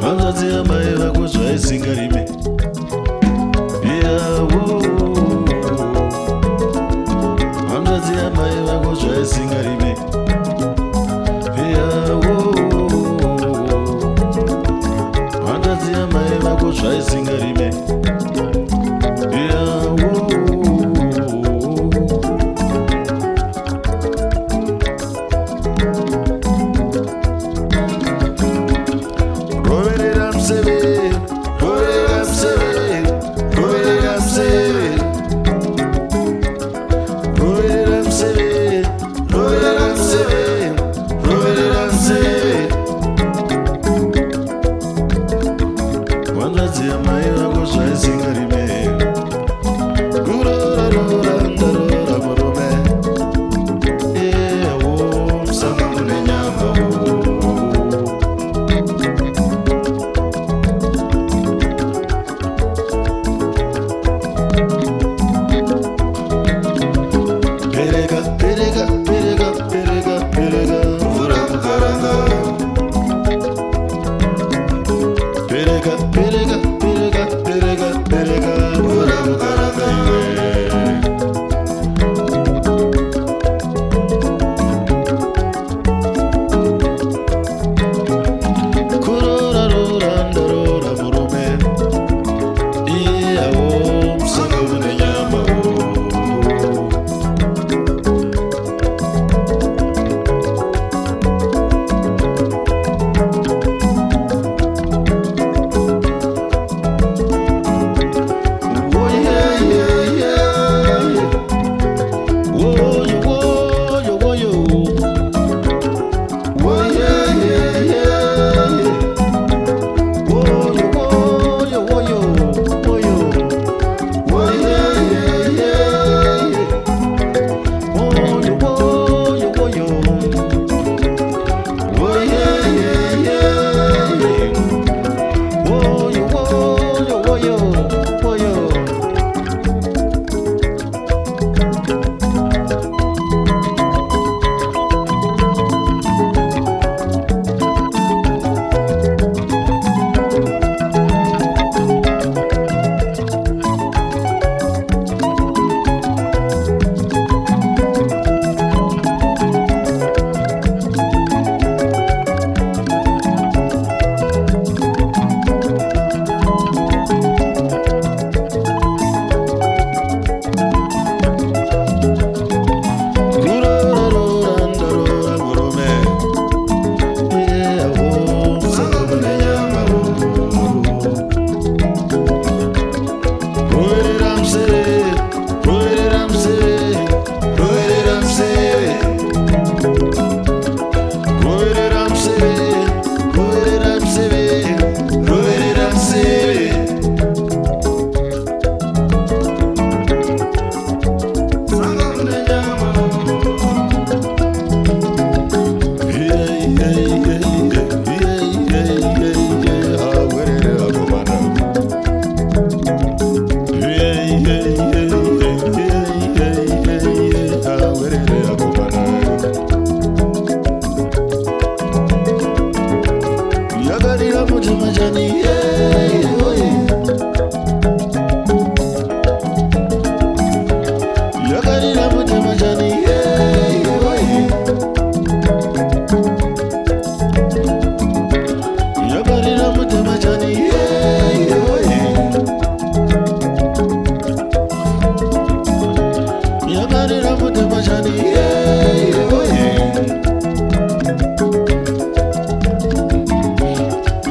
vangadziyamai vakuzvaizingarime vako zvaisingarime Magari na mute majani